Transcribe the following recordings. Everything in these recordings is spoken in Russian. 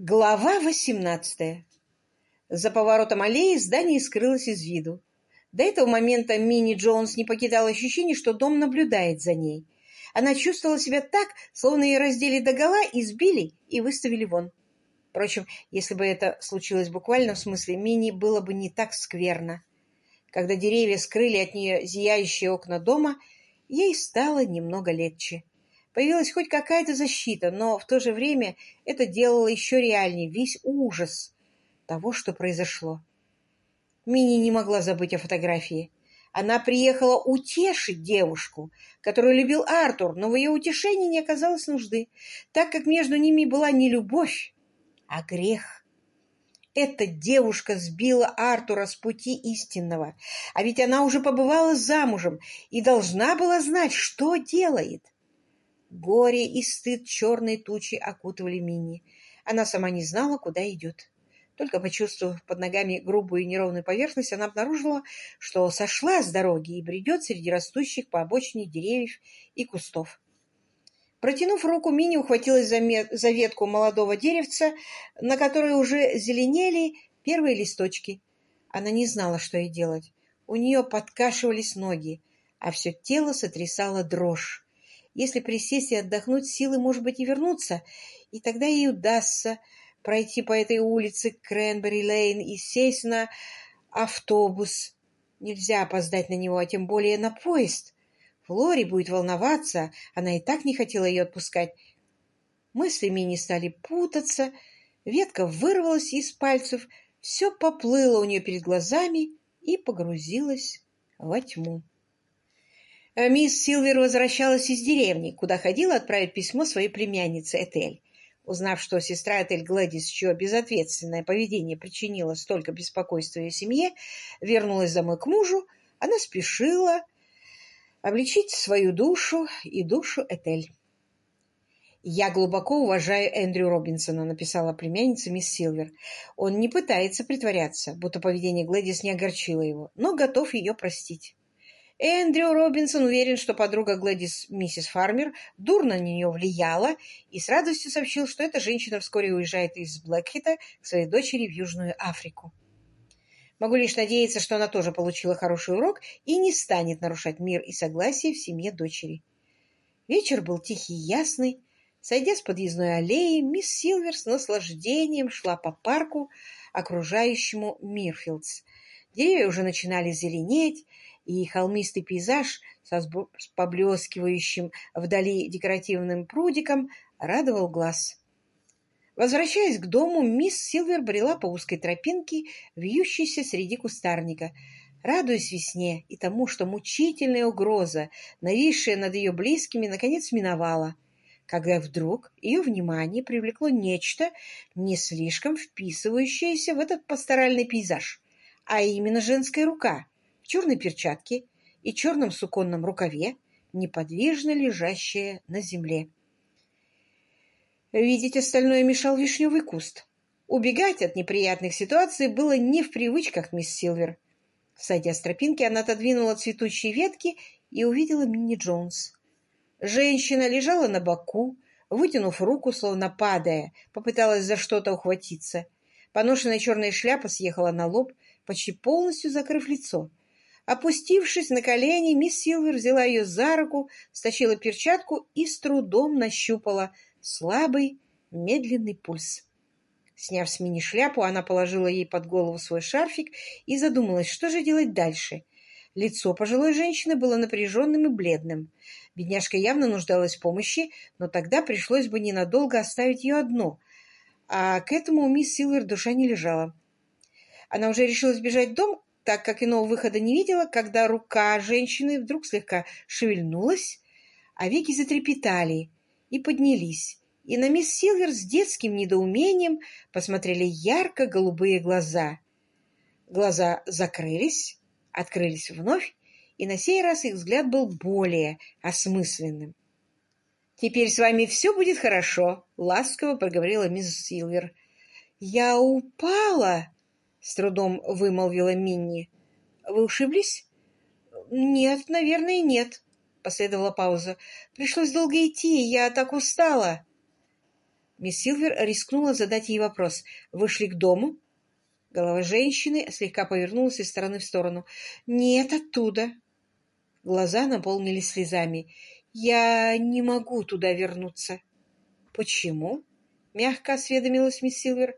Глава восемнадцатая. За поворотом аллеи здание скрылось из виду. До этого момента Мини Джонс не покидала ощущение, что дом наблюдает за ней. Она чувствовала себя так, словно ее раздели догола, избили и выставили вон. Впрочем, если бы это случилось буквально в смысле, Мини было бы не так скверно. Когда деревья скрыли от нее зияющие окна дома, ей стало немного легче. Появилась хоть какая-то защита, но в то же время это делало еще реальнее весь ужас того, что произошло. Мини не могла забыть о фотографии. Она приехала утешить девушку, которую любил Артур, но в ее утешении не оказалось нужды, так как между ними была не любовь, а грех. Эта девушка сбила Артура с пути истинного, а ведь она уже побывала замужем и должна была знать, что делает. Горе и стыд черной тучи окутывали Мини. Она сама не знала, куда идет. Только почувствовав под ногами грубую и неровную поверхность, она обнаружила, что сошла с дороги и бредет среди растущих по обочине деревьев и кустов. Протянув руку, Мини ухватилась за, за ветку молодого деревца, на которой уже зеленели первые листочки. Она не знала, что ей делать. У нее подкашивались ноги, а все тело сотрясало дрожь. Если присесть и отдохнуть, силы, может быть, и вернуться, и тогда ей удастся пройти по этой улице Кренбери-Лейн и сесть на автобус. Нельзя опоздать на него, а тем более на поезд. Флори будет волноваться, она и так не хотела ее отпускать. Мысли Мини стали путаться, ветка вырвалась из пальцев, все поплыло у нее перед глазами и погрузилось во тьму. Э, мисс Силвер возвращалась из деревни, куда ходила отправить письмо своей племяннице Этель. Узнав, что сестра Этель Гладис, чье безответственное поведение причинило столько беспокойства ее семье, вернулась домой к мужу, она спешила обличить свою душу и душу Этель. «Я глубоко уважаю Эндрю Робинсона», — написала племянница мисс Силвер. «Он не пытается притворяться, будто поведение Глэдис не огорчило его, но готов ее простить». Эндрю Робинсон уверен, что подруга Глэдис, миссис Фармер, дурно на нее влияла и с радостью сообщил, что эта женщина вскоре уезжает из Блэкхита к своей дочери в Южную Африку. Могу лишь надеяться, что она тоже получила хороший урок и не станет нарушать мир и согласие в семье дочери. Вечер был тихий и ясный. Сойдя с подъездной аллеи, мисс Силвер с наслаждением шла по парку, окружающему Мирфилдс. Деревья уже начинали зеленеть, и холмистый пейзаж со поблескивающим вдали декоративным прудиком радовал глаз. Возвращаясь к дому, мисс Силвер брела по узкой тропинке, вьющейся среди кустарника, радуясь весне и тому, что мучительная угроза, нависшая над ее близкими, наконец миновала, когда вдруг ее внимание привлекло нечто, не слишком вписывающееся в этот пасторальный пейзаж, а именно женская рука — черной перчатке и черном суконном рукаве, неподвижно лежащая на земле. Видеть остальное мешал вишневый куст. Убегать от неприятных ситуаций было не в привычках мисс Силвер. Сойдя с тропинки, она отодвинула цветущие ветки и увидела Минни Джонс. Женщина лежала на боку, вытянув руку, словно падая, попыталась за что-то ухватиться. Поношенная черная шляпа съехала на лоб, почти полностью закрыв лицо. Опустившись на колени, мисс Силвер взяла ее за руку, стащила перчатку и с трудом нащупала слабый, медленный пульс. Сняв с мини-шляпу, она положила ей под голову свой шарфик и задумалась, что же делать дальше. Лицо пожилой женщины было напряженным и бледным. Бедняжка явно нуждалась в помощи, но тогда пришлось бы ненадолго оставить ее одну, а к этому у мисс Силвер душа не лежала. Она уже решила сбежать в дом, так как иного выхода не видела, когда рука женщины вдруг слегка шевельнулась, а веки затрепетали и поднялись, и на мисс Силвер с детским недоумением посмотрели ярко-голубые глаза. Глаза закрылись, открылись вновь, и на сей раз их взгляд был более осмысленным. «Теперь с вами все будет хорошо», — ласково проговорила мисс Силвер. «Я упала!» С трудом вымолвила Минни. Вы ушиблись? Нет, наверное, нет. Последовала пауза. Пришлось долго идти, я так устала. Мисс Силвер рискнула задать ей вопрос. «Вы шли к дому?» Голова женщины слегка повернулась из стороны в сторону. «Нет, оттуда». Глаза наполнились слезами. «Я не могу туда вернуться». «Почему?» — мягко осведомилась мисс Силвер.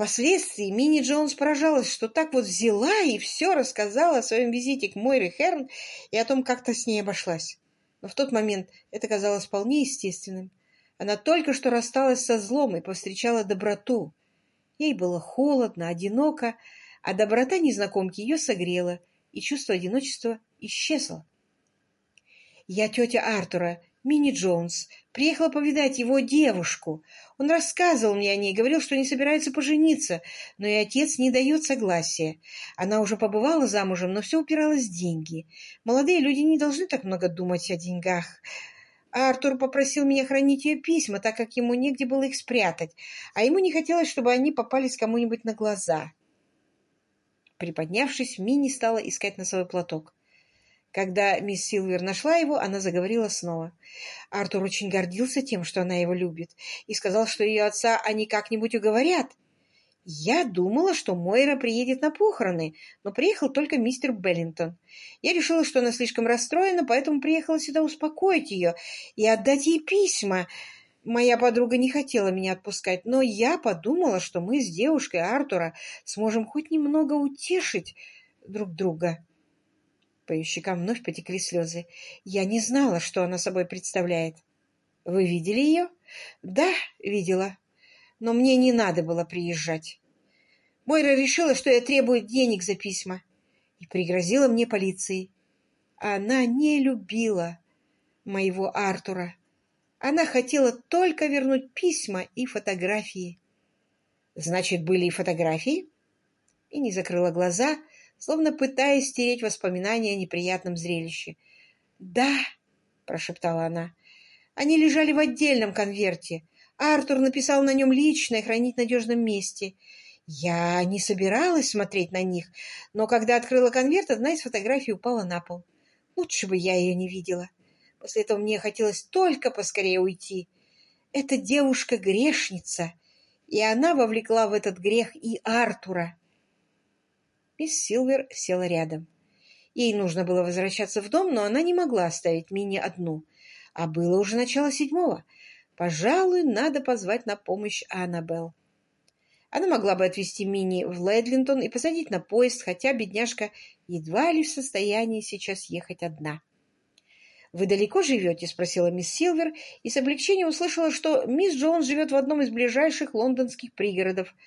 Впоследствии Мини Джонс поражалась, что так вот взяла и все рассказала о своем визите к Мойре Херн и о том, как-то с ней обошлась. Но в тот момент это казалось вполне естественным. Она только что рассталась со злом и повстречала доброту. Ей было холодно, одиноко, а доброта незнакомки ее согрела, и чувство одиночества исчезло. «Я тетя Артура, Мини Джонс, приехала повидать его девушку. Он рассказывал мне о ней, говорил, что не собирается пожениться, но и отец не дает согласия. Она уже побывала замужем, но все упиралось в деньги. Молодые люди не должны так много думать о деньгах. Артур попросил меня хранить ее письма, так как ему негде было их спрятать, а ему не хотелось, чтобы они попались кому-нибудь на глаза. Приподнявшись, Мини стала искать носовой платок. Когда мисс Силвер нашла его, она заговорила снова. Артур очень гордился тем, что она его любит, и сказал, что ее отца они как-нибудь уговорят. Я думала, что Мойра приедет на похороны, но приехал только мистер Беллинтон. Я решила, что она слишком расстроена, поэтому приехала сюда успокоить ее и отдать ей письма. Моя подруга не хотела меня отпускать, но я подумала, что мы с девушкой Артура сможем хоть немного утешить друг друга. По ее щекам вновь потекли слезы. Я не знала, что она собой представляет. Вы видели ее? Да, видела. Но мне не надо было приезжать. Мойра решила, что я требую денег за письма, и пригрозила мне полицией. Она не любила моего Артура. Она хотела только вернуть письма и фотографии. Значит, были и фотографии? И не закрыла глаза, словно пытаясь стереть воспоминания о неприятном зрелище. «Да», — прошептала она, — «они лежали в отдельном конверте. Артур написал на нем лично и хранить в надежном месте. Я не собиралась смотреть на них, но когда открыла конверт, одна из фотографий упала на пол. Лучше бы я ее не видела. После этого мне хотелось только поскорее уйти. Эта девушка грешница, и она вовлекла в этот грех и Артура. Мисс Силвер села рядом. Ей нужно было возвращаться в дом, но она не могла оставить Мини одну. А было уже начало седьмого. Пожалуй, надо позвать на помощь Аннабелл. Она могла бы отвезти Мини в Ледлинтон и посадить на поезд, хотя бедняжка едва ли в состоянии сейчас ехать одна. «Вы далеко живете?» — спросила мисс Силвер, и с облегчением услышала, что мисс Джонс живет в одном из ближайших лондонских пригородов —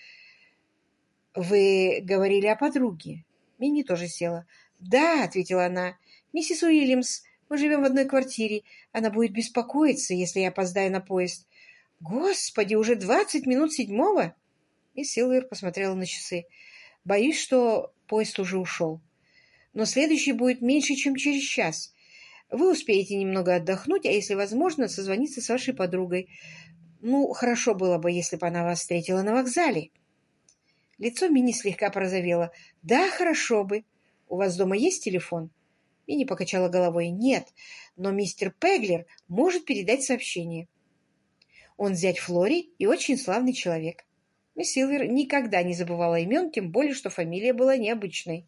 «Вы говорили о подруге?» Минни тоже села. «Да», — ответила она, — «миссис Уильямс, мы живем в одной квартире. Она будет беспокоиться, если я опоздаю на поезд». «Господи, уже двадцать минут седьмого?» Мисс Силвер посмотрела на часы. «Боюсь, что поезд уже ушел. Но следующий будет меньше, чем через час. Вы успеете немного отдохнуть, а если возможно, созвониться с вашей подругой. Ну, хорошо было бы, если бы она вас встретила на вокзале». Лицо Мини слегка порозовело. «Да, хорошо бы. У вас дома есть телефон?» Мини покачала головой. «Нет, но мистер Пеглер может передать сообщение. Он зять Флори и очень славный человек». Мисс Силвер никогда не забывала имен, тем более, что фамилия была необычной.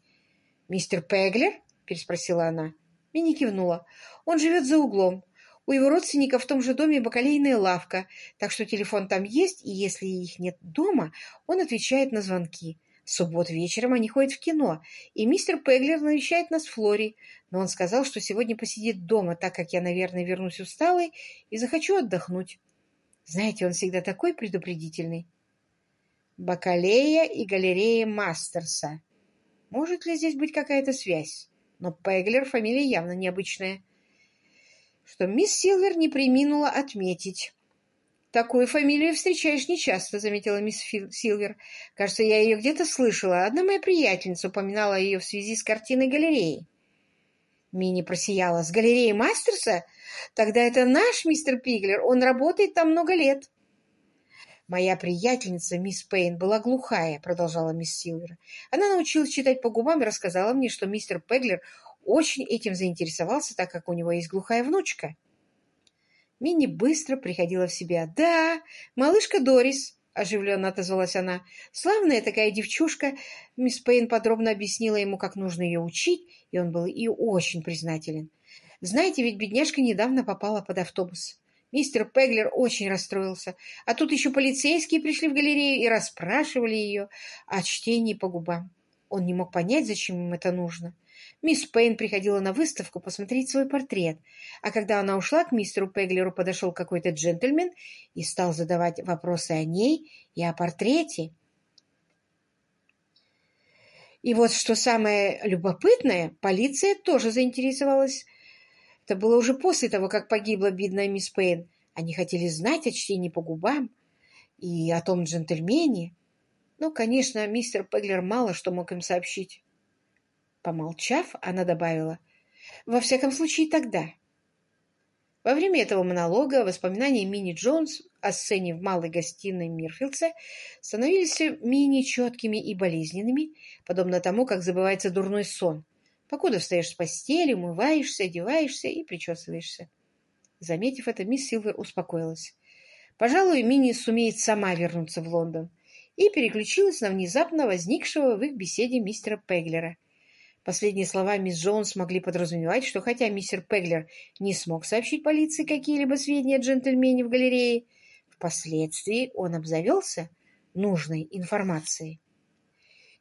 «Мистер Пеглер?» — переспросила она. Мини кивнула. «Он живет за углом. У его родственников в том же доме бакалейная лавка, так что телефон там есть, и если их нет дома, он отвечает на звонки. В суббот вечером они ходят в кино, и мистер Пеглер навещает нас в Флоре, но он сказал, что сегодня посидит дома, так как я, наверное, вернусь усталой и захочу отдохнуть. Знаете, он всегда такой предупредительный. Бакалея и галерея Мастерса. Может ли здесь быть какая-то связь? Но Пеглер фамилия явно необычная что мисс Силвер не приминула отметить. «Такую фамилию встречаешь нечасто», — заметила мисс Силвер. «Кажется, я ее где-то слышала. Одна моя приятельница упоминала ее в связи с картиной галереи». Мини просияла. «С галереей Мастерса? Тогда это наш мистер Пиглер. Он работает там много лет». «Моя приятельница, мисс Пейн, была глухая», — продолжала мисс Силвер. «Она научилась читать по губам и рассказала мне, что мистер Пеглер очень этим заинтересовался, так как у него есть глухая внучка. Минни быстро приходила в себя. «Да, малышка Дорис», — оживленно отозвалась она. «Славная такая девчушка». Мисс Пейн подробно объяснила ему, как нужно ее учить, и он был и очень признателен. «Знаете, ведь бедняжка недавно попала под автобус. Мистер Пеглер очень расстроился. А тут еще полицейские пришли в галерею и расспрашивали ее о чтении по губам. Он не мог понять, зачем им это нужно. Мисс Пейн приходила на выставку посмотреть свой портрет, а когда она ушла, к мистеру Пеглеру подошел какой-то джентльмен и стал задавать вопросы о ней и о портрете. И вот что самое любопытное, полиция тоже заинтересовалась. Это было уже после того, как погибла бедная мисс Пейн. Они хотели знать о чтении по губам и о том джентльмене. Но, конечно, мистер Пеглер мало что мог им сообщить. Помолчав, она добавила, «Во всяком случае, тогда». Во время этого монолога воспоминания Мини Джонс о сцене в малой гостиной Мирфилдса становились менее четкими и болезненными, подобно тому, как забывается дурной сон, покуда встаешь с постели, умываешься, одеваешься и причесываешься. Заметив это, мисс Силвер успокоилась. Пожалуй, Мини сумеет сама вернуться в Лондон, и переключилась на внезапно возникшего в их беседе мистера Пеглера, Последние слова мисс Джонс могли подразумевать, что хотя мистер Пеглер не смог сообщить полиции какие-либо сведения о джентльмене в галерее, впоследствии он обзавелся нужной информацией.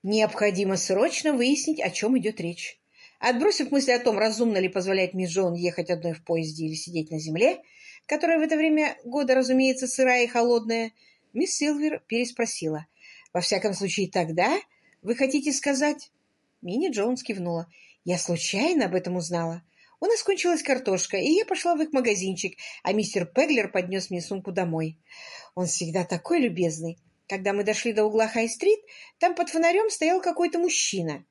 Необходимо срочно выяснить, о чем идет речь. Отбросив мысли о том, разумно ли позволять мисс Джон ехать одной в поезде или сидеть на земле, которая в это время года, разумеется, сырая и холодная, мисс Силвер переспросила. «Во всяком случае, тогда вы хотите сказать...» Мини Джонс кивнула. «Я случайно об этом узнала. У нас кончилась картошка, и я пошла в их магазинчик, а мистер Пеглер поднес мне сумку домой. Он всегда такой любезный. Когда мы дошли до угла Хай-стрит, там под фонарем стоял какой-то мужчина.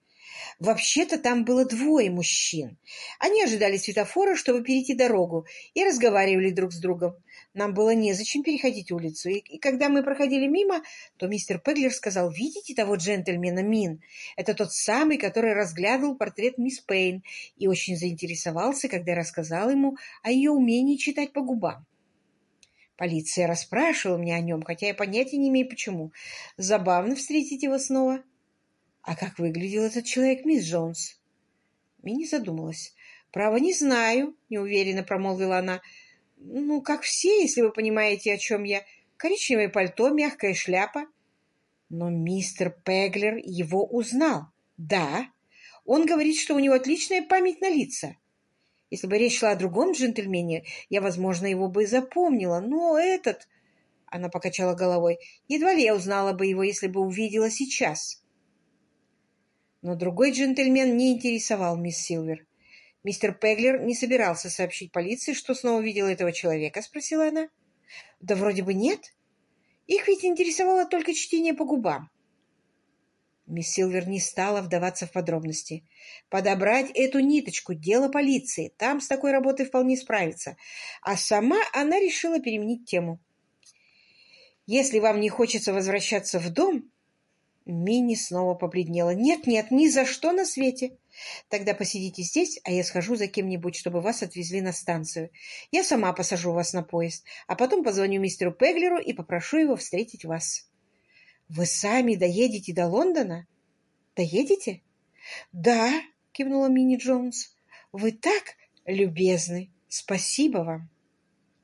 Вообще-то там было двое мужчин. Они ожидали светофора, чтобы перейти дорогу, и разговаривали друг с другом. Нам было незачем переходить улицу, и, и когда мы проходили мимо, то мистер Пеглер сказал, «Видите того джентльмена Мин? Это тот самый, который разглядывал портрет мисс Пейн и очень заинтересовался, когда рассказал ему о ее умении читать по губам. Полиция расспрашивала меня о нем, хотя я понятия не имею почему. Забавно встретить его снова. А как выглядел этот человек, мисс Джонс? Мини задумалась. «Право, не знаю», — неуверенно промолвила она. Ну, как все, если вы понимаете, о чем я. Коричневое пальто, мягкая шляпа. Но мистер Пеглер его узнал. Да, он говорит, что у него отличная память на лица. Если бы речь шла о другом джентльмене, я, возможно, его бы запомнила. Но этот... Она покачала головой. Едва ли я узнала бы его, если бы увидела сейчас. Но другой джентльмен не интересовал мисс Силвер. «Мистер Пеглер не собирался сообщить полиции, что снова видел этого человека?» — спросила она. «Да вроде бы нет. Их ведь интересовало только чтение по губам». Мисс Силвер не стала вдаваться в подробности. Подобрать эту ниточку — дело полиции. Там с такой работой вполне справиться. А сама она решила переменить тему. «Если вам не хочется возвращаться в дом, Мини снова побледнела. «Нет-нет, ни за что на свете!» «Тогда посидите здесь, а я схожу за кем-нибудь, чтобы вас отвезли на станцию. Я сама посажу вас на поезд, а потом позвоню мистеру Пеглеру и попрошу его встретить вас». «Вы сами доедете до Лондона?» «Доедете?» «Да», — кивнула Мини Джонс. «Вы так любезны! Спасибо вам!»